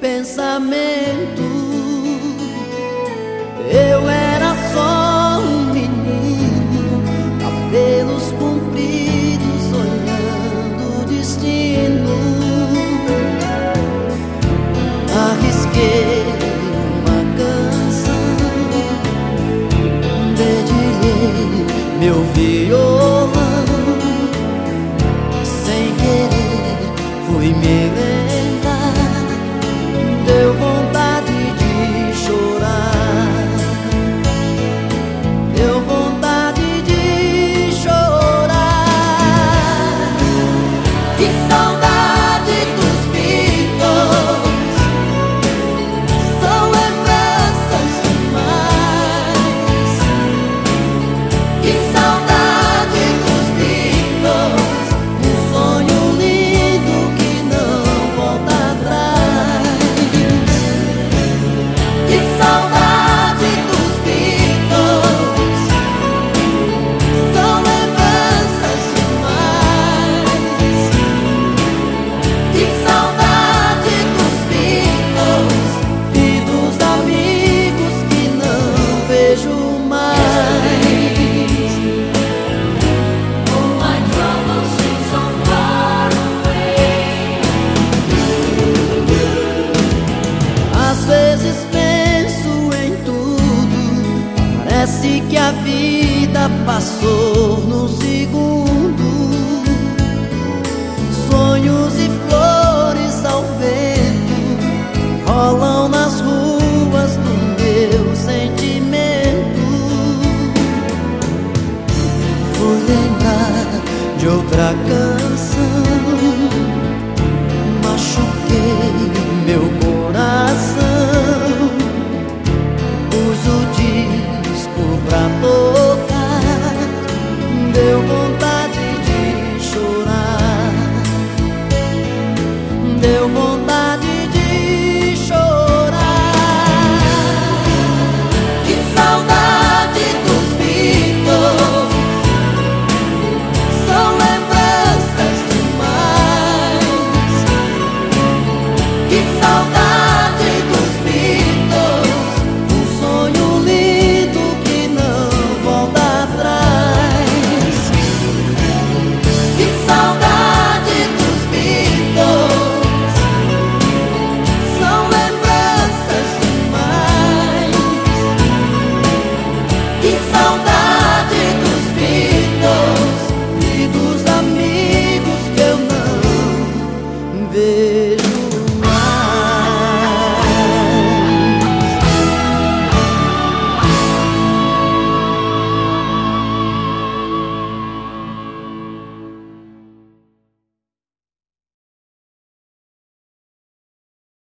pensamento. Eu era só um menino, cabelos compridos, olhando o destino. Arrisquei uma canção, dedilhei meu vídeo. Parece que a vida passou num segundo. Sonhos e flores ao vento rolam nas ruas do meu sentimento. Fui lembrar de outra canção. teu